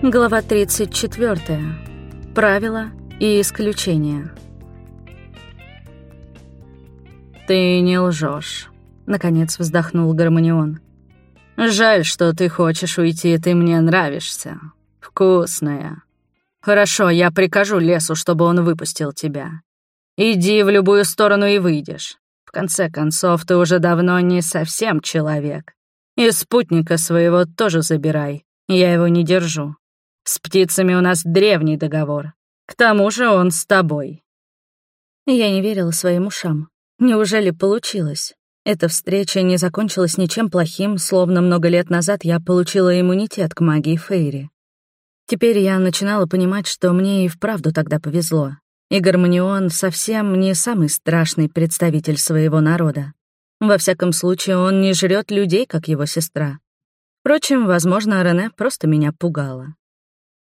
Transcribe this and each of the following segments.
Глава 34. Правила и исключения. «Ты не лжешь, наконец вздохнул Гармонион. «Жаль, что ты хочешь уйти, ты мне нравишься. Вкусная. Хорошо, я прикажу лесу, чтобы он выпустил тебя. Иди в любую сторону и выйдешь. В конце концов, ты уже давно не совсем человек. И спутника своего тоже забирай, я его не держу. С птицами у нас древний договор. К тому же он с тобой». Я не верила своим ушам. Неужели получилось? Эта встреча не закончилась ничем плохим, словно много лет назад я получила иммунитет к магии Фейри. Теперь я начинала понимать, что мне и вправду тогда повезло. И Гармонион совсем не самый страшный представитель своего народа. Во всяком случае, он не жрет людей, как его сестра. Впрочем, возможно, Рене просто меня пугала.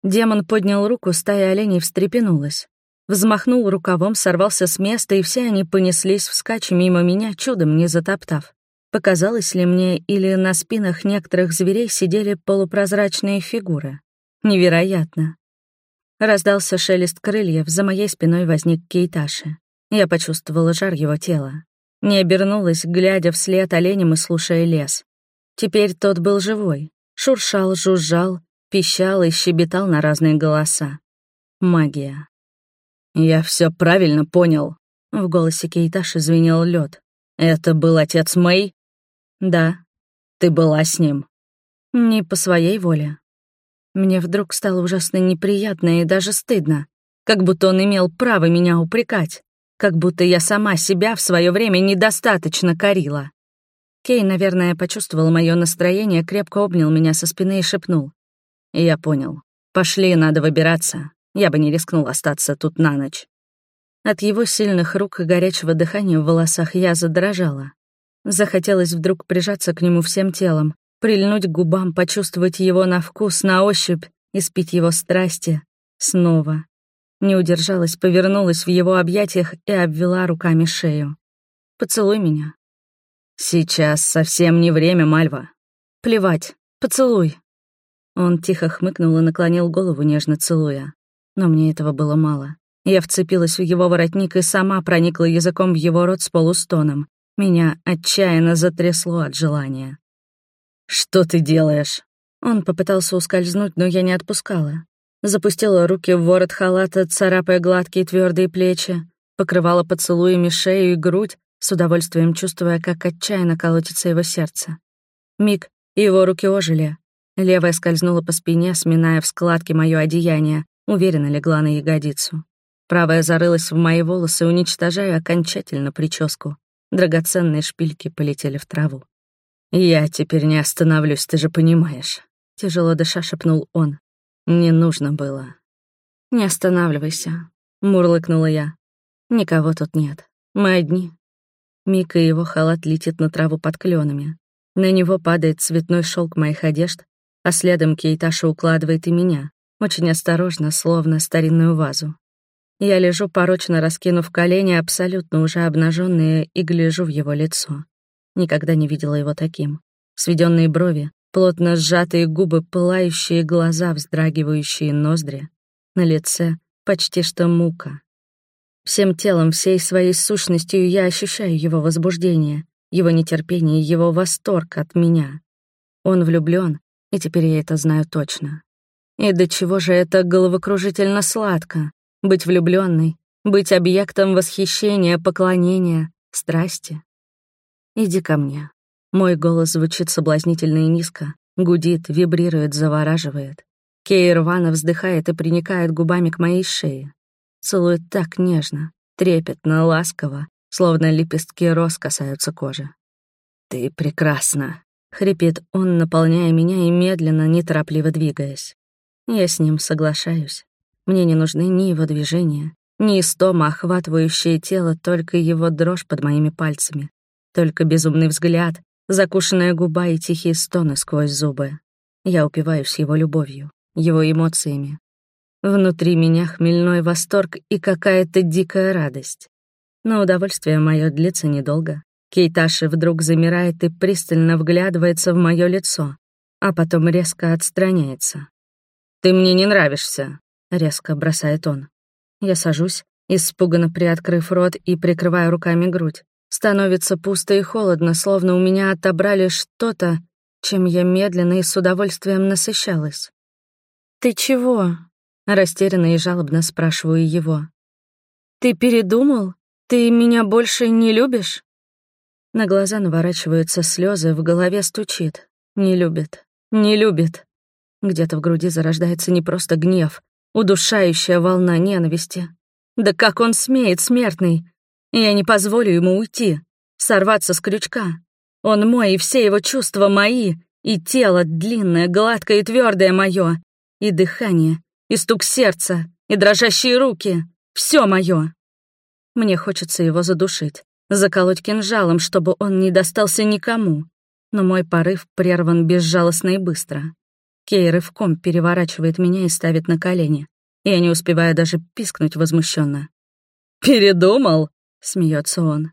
Демон поднял руку, стая оленей встрепенулась. Взмахнул рукавом, сорвался с места, и все они понеслись вскачь мимо меня, чудом не затоптав. Показалось ли мне, или на спинах некоторых зверей сидели полупрозрачные фигуры? Невероятно. Раздался шелест крыльев, за моей спиной возник Кейташи. Я почувствовала жар его тела. Не обернулась, глядя вслед оленям и слушая лес. Теперь тот был живой. Шуршал, жужжал, пищал и щебетал на разные голоса. Магия. «Я все правильно понял», — в голосе Кейташи звенел лед. «Это был отец Мэй?» «Да». «Ты была с ним?» «Не по своей воле». Мне вдруг стало ужасно неприятно и даже стыдно, как будто он имел право меня упрекать, как будто я сама себя в свое время недостаточно корила. Кей, наверное, почувствовал мое настроение, крепко обнял меня со спины и шепнул. Я понял. Пошли, надо выбираться. Я бы не рискнул остаться тут на ночь. От его сильных рук и горячего дыхания в волосах я задрожала. Захотелось вдруг прижаться к нему всем телом, прильнуть к губам, почувствовать его на вкус, на ощупь, испить его страсти. Снова. Не удержалась, повернулась в его объятиях и обвела руками шею. «Поцелуй меня». «Сейчас совсем не время, Мальва». «Плевать. Поцелуй». Он тихо хмыкнул и наклонил голову, нежно целуя. Но мне этого было мало. Я вцепилась в его воротник и сама проникла языком в его рот с полустоном. Меня отчаянно затрясло от желания. «Что ты делаешь?» Он попытался ускользнуть, но я не отпускала. Запустила руки в ворот халата, царапая гладкие твердые плечи, покрывала поцелуями шею и грудь, с удовольствием чувствуя, как отчаянно колотится его сердце. Миг, его руки ожили, Левая скользнула по спине, сминая в складке моё одеяние, уверенно легла на ягодицу. Правая зарылась в мои волосы, уничтожая окончательно прическу. Драгоценные шпильки полетели в траву. «Я теперь не остановлюсь, ты же понимаешь», — тяжело дыша шепнул он. «Не нужно было». «Не останавливайся», — мурлыкнула я. «Никого тут нет. Мы одни». Мика и его халат летит на траву под кленами. На него падает цветной шелк моих одежд, а следом Кейташа укладывает и меня, очень осторожно, словно старинную вазу. Я лежу, порочно раскинув колени, абсолютно уже обнаженные, и гляжу в его лицо. Никогда не видела его таким. Сведенные брови, плотно сжатые губы, пылающие глаза, вздрагивающие ноздри. На лице почти что мука. Всем телом, всей своей сущностью я ощущаю его возбуждение, его нетерпение, его восторг от меня. Он влюблен, и теперь я это знаю точно. И до чего же это головокружительно сладко — быть влюбленной, быть объектом восхищения, поклонения, страсти. Иди ко мне. Мой голос звучит соблазнительно и низко, гудит, вибрирует, завораживает. Кей вздыхает и приникает губами к моей шее. Целует так нежно, трепетно, ласково, словно лепестки роз касаются кожи. «Ты прекрасна», Хрипит он, наполняя меня и медленно, неторопливо двигаясь. Я с ним соглашаюсь. Мне не нужны ни его движения, ни истома, охватывающее тело, только его дрожь под моими пальцами, только безумный взгляд, закушенная губа и тихие стоны сквозь зубы. Я упиваюсь его любовью, его эмоциями. Внутри меня хмельной восторг и какая-то дикая радость. Но удовольствие мое длится недолго. Кейташи вдруг замирает и пристально вглядывается в мое лицо, а потом резко отстраняется. ты мне не нравишься», — резко бросает он. Я сажусь, испуганно приоткрыв рот и прикрываю руками грудь. Становится пусто и холодно, словно у меня отобрали что-то, чем я медленно и с удовольствием насыщалась. «Ты чего?» — растерянно и жалобно спрашиваю его. «Ты передумал? Ты меня больше не любишь?» На глаза наворачиваются слезы, в голове стучит. Не любит, не любит. Где-то в груди зарождается не просто гнев, удушающая волна ненависти. Да как он смеет, смертный? Я не позволю ему уйти, сорваться с крючка. Он мой, и все его чувства мои, и тело длинное, гладкое и твердое мое, и дыхание, и стук сердца, и дрожащие руки. Все мое. Мне хочется его задушить, заколоть кинжалом, чтобы он не достался никому. Но мой порыв прерван безжалостно и быстро. Кей рывком переворачивает меня и ставит на колени. Я не успеваю даже пискнуть возмущенно. «Передумал?» — смеется он.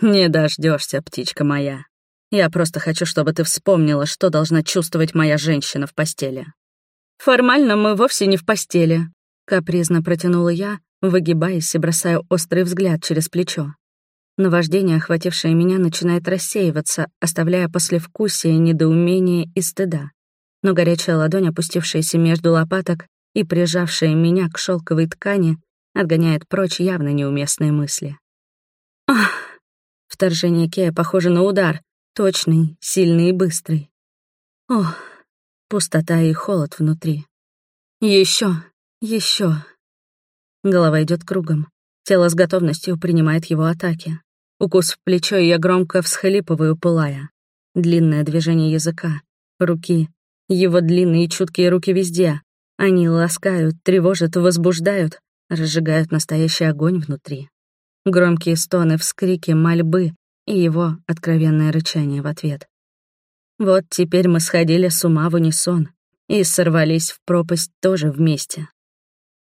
«Не дождешься, птичка моя. Я просто хочу, чтобы ты вспомнила, что должна чувствовать моя женщина в постели». «Формально мы вовсе не в постели», — капризно протянула я, выгибаясь и бросая острый взгляд через плечо. Наваждение, охватившее меня, начинает рассеиваться, оставляя послевкусие, недоумение и стыда. Но горячая ладонь, опустившаяся между лопаток и прижавшая меня к шелковой ткани, отгоняет прочь явно неуместные мысли. Ах! Вторжение Кея похоже на удар, точный, сильный и быстрый. Ох, пустота и холод внутри. Еще, еще. Голова идет кругом. Тело с готовностью принимает его атаки. Укус в плечо, и я громко всхлипываю, пылая. Длинное движение языка, руки. Его длинные чуткие руки везде. Они ласкают, тревожат, возбуждают, разжигают настоящий огонь внутри. Громкие стоны, вскрики, мольбы и его откровенное рычание в ответ. Вот теперь мы сходили с ума в унисон и сорвались в пропасть тоже вместе.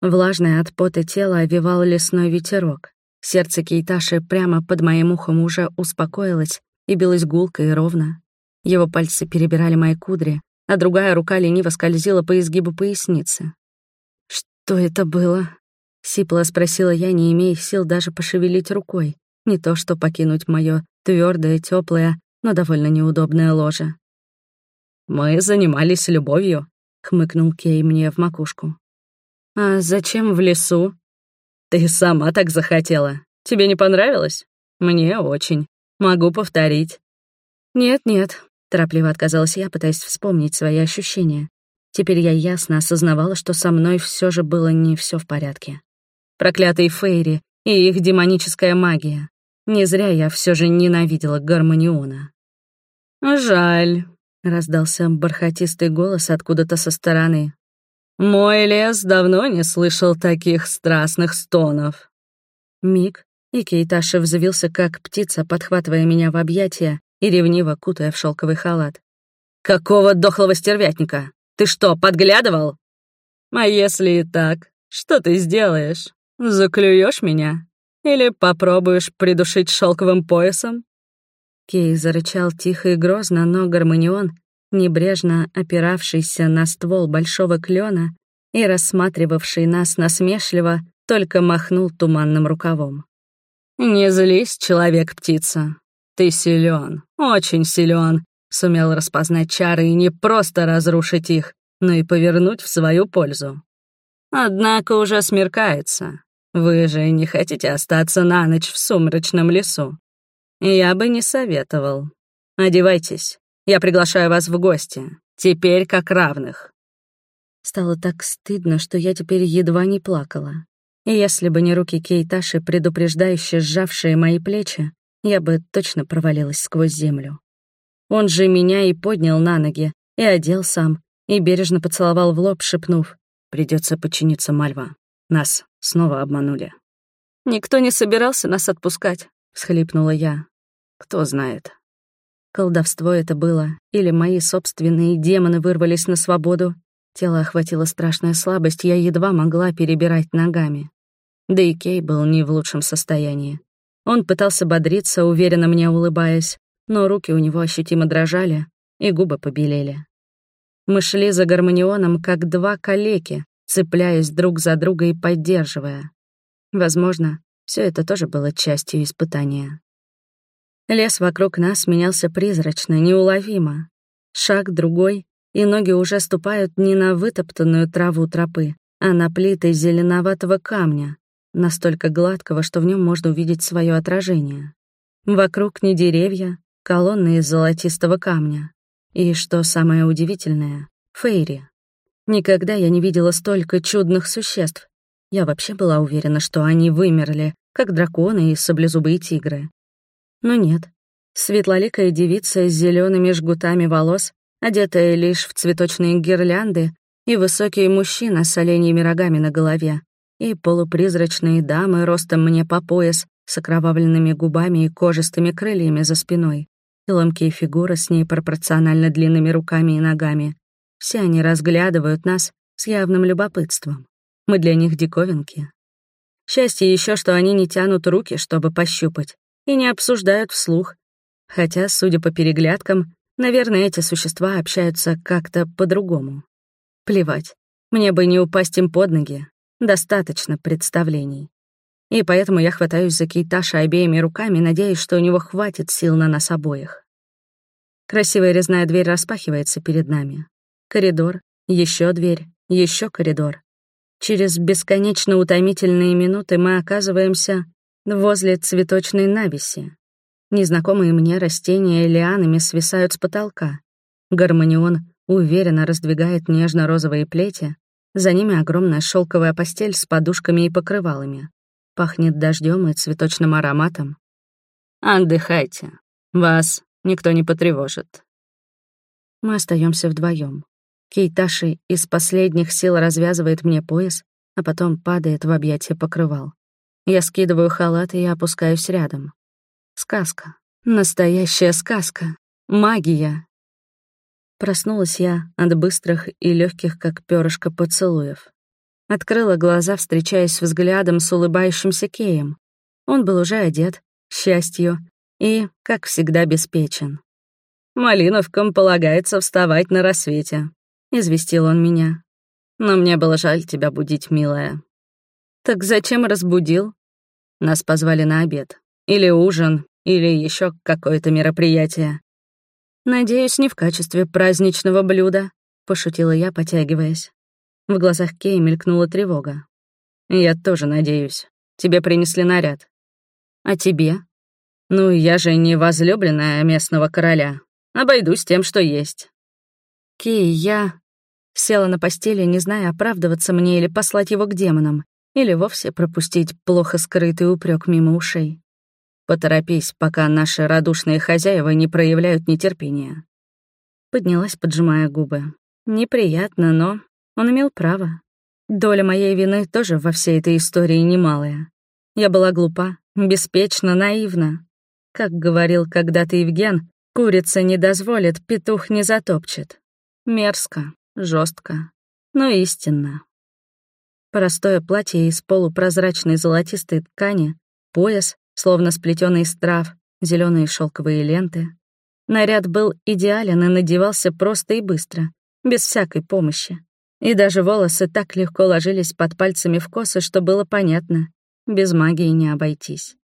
Влажное от пота тело овивал лесной ветерок. Сердце Кейташи прямо под моим ухом уже успокоилось и билось гулко и ровно. Его пальцы перебирали мои кудри, а другая рука лениво скользила по изгибу поясницы. «Что это было?» — сипло спросила я, не имея сил даже пошевелить рукой. Не то что покинуть моё твёрдое, тёплое, но довольно неудобное ложе. «Мы занимались любовью», — хмыкнул Кей мне в макушку. «А зачем в лесу?» «Ты сама так захотела. Тебе не понравилось?» «Мне очень. Могу повторить». «Нет-нет», — торопливо отказалась я, пытаясь вспомнить свои ощущения. Теперь я ясно осознавала, что со мной все же было не все в порядке. Проклятые Фейри и их демоническая магия. Не зря я все же ненавидела Гармониона. «Жаль», — раздался бархатистый голос откуда-то со стороны. Мой лес давно не слышал таких страстных стонов. Миг, и Кейташа взвился, как птица, подхватывая меня в объятия и ревниво кутая в шелковый халат. «Какого дохлого стервятника? Ты что, подглядывал?» «А если и так, что ты сделаешь? Заклюешь меня? Или попробуешь придушить шелковым поясом?» Кей зарычал тихо и грозно, но гармонион небрежно опиравшийся на ствол большого клена и рассматривавший нас насмешливо, только махнул туманным рукавом. «Не злись, человек-птица. Ты силен, очень силен, сумел распознать чары и не просто разрушить их, но и повернуть в свою пользу. Однако уже смеркается. Вы же не хотите остаться на ночь в сумрачном лесу. Я бы не советовал. Одевайтесь, я приглашаю вас в гости. Теперь как равных». Стало так стыдно, что я теперь едва не плакала. И если бы не руки Кейташи, предупреждающе сжавшие мои плечи, я бы точно провалилась сквозь землю. Он же меня и поднял на ноги, и одел сам, и бережно поцеловал в лоб, шепнув, «Придется подчиниться Мальва. Нас снова обманули». «Никто не собирался нас отпускать», — всхлипнула я. «Кто знает. Колдовство это было, или мои собственные демоны вырвались на свободу. Тело охватило страшная слабость, я едва могла перебирать ногами. Да и Кей был не в лучшем состоянии. Он пытался бодриться, уверенно мне улыбаясь, но руки у него ощутимо дрожали, и губы побелели. Мы шли за гармонионом, как два калеки, цепляясь друг за друга и поддерживая. Возможно, все это тоже было частью испытания. Лес вокруг нас менялся призрачно, неуловимо. Шаг другой, и ноги уже ступают не на вытоптанную траву тропы, а на плиты зеленоватого камня, настолько гладкого, что в нем можно увидеть свое отражение. Вокруг не деревья, колонны из золотистого камня. И, что самое удивительное, фейри. Никогда я не видела столько чудных существ. Я вообще была уверена, что они вымерли, как драконы и саблезубые тигры. Но нет. Светлоликая девица с зелеными жгутами волос, одетая лишь в цветочные гирлянды, и высокий мужчина с оленьими рогами на голове, и полупризрачные дамы ростом мне по пояс, с окровавленными губами и кожистыми крыльями за спиной, и ломкие фигуры с ней пропорционально длинными руками и ногами. Все они разглядывают нас с явным любопытством. Мы для них диковинки. Счастье еще, что они не тянут руки, чтобы пощупать, и не обсуждают вслух. Хотя, судя по переглядкам, наверное, эти существа общаются как-то по-другому. Плевать. Мне бы не упасть им под ноги. Достаточно представлений. И поэтому я хватаюсь за Кейташа обеими руками, надеясь, что у него хватит сил на нас обоих. Красивая резная дверь распахивается перед нами. Коридор, еще дверь, еще коридор. Через бесконечно утомительные минуты мы оказываемся возле цветочной навеси. Незнакомые мне растения лианами свисают с потолка. Гармонион уверенно раздвигает нежно-розовые плети, за ними огромная шелковая постель с подушками и покрывалами. Пахнет дождем и цветочным ароматом. «Отдыхайте. Вас никто не потревожит». Мы остаемся вдвоем. Кейташи из последних сил развязывает мне пояс, а потом падает в объятия покрывал. Я скидываю халат и опускаюсь рядом. Сказка. Настоящая сказка. Магия. Проснулась я от быстрых и легких, как перышко, поцелуев. Открыла глаза, встречаясь взглядом с улыбающимся Кеем. Он был уже одет, счастью, и, как всегда, обеспечен. «Малиновкам полагается вставать на рассвете», — известил он меня. «Но мне было жаль тебя будить, милая». «Так зачем разбудил?» Нас позвали на обед. Или ужин, или еще какое-то мероприятие. «Надеюсь, не в качестве праздничного блюда», — пошутила я, потягиваясь. В глазах Кей мелькнула тревога. «Я тоже надеюсь. Тебе принесли наряд». «А тебе?» «Ну, я же не возлюбленная местного короля. Обойдусь тем, что есть». «Кей, я...» Села на постели, не зная, оправдываться мне или послать его к демонам, или вовсе пропустить плохо скрытый упрек мимо ушей. Поторопись, пока наши радушные хозяева не проявляют нетерпения. Поднялась, поджимая губы. Неприятно, но он имел право. Доля моей вины тоже во всей этой истории немалая. Я была глупа, беспечна, наивна. Как говорил когда-то Евген, курица не дозволит, петух не затопчет. Мерзко, жестко, но истинно. Простое платье из полупрозрачной золотистой ткани, пояс, словно сплетенный из трав, зеленые шелковые ленты. Наряд был идеален и надевался просто и быстро, без всякой помощи. И даже волосы так легко ложились под пальцами в косы, что было понятно, без магии не обойтись.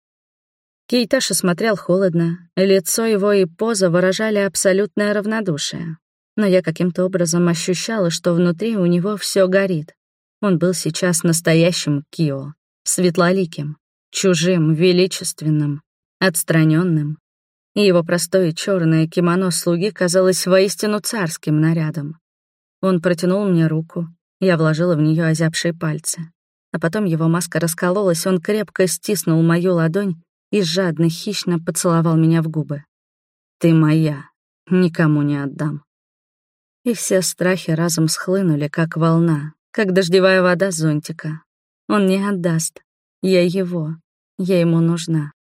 Кейташа смотрел холодно, лицо его и поза выражали абсолютное равнодушие. Но я каким-то образом ощущала, что внутри у него все горит. Он был сейчас настоящим Кио, светлоликим, чужим, величественным, отстраненным. И его простое черное кимоно слуги казалось воистину царским нарядом. Он протянул мне руку, я вложила в нее озябшие пальцы. А потом его маска раскололась, он крепко стиснул мою ладонь и жадно, хищно поцеловал меня в губы. «Ты моя, никому не отдам». И все страхи разом схлынули, как волна, как дождевая вода зонтика. Он не отдаст, я его. Я ему нужна.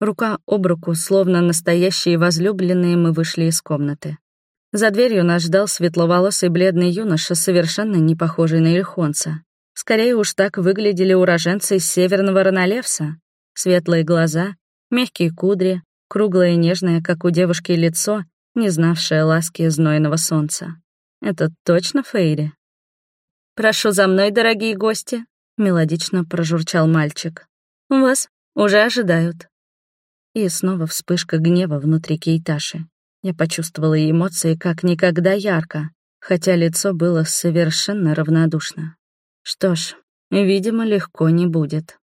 Рука об руку, словно настоящие возлюбленные, мы вышли из комнаты. За дверью нас ждал светловолосый бледный юноша, совершенно не похожий на Ильхонца. Скорее уж так выглядели уроженцы из северного Ронолевса. Светлые глаза, мягкие кудри, круглое и нежное, как у девушки, лицо, не знавшее ласки знойного солнца. Это точно Фейри? «Прошу за мной, дорогие гости», — мелодично прожурчал мальчик. «Вас уже ожидают». И снова вспышка гнева внутри Кейташи. Я почувствовала эмоции как никогда ярко, хотя лицо было совершенно равнодушно. Что ж, видимо, легко не будет.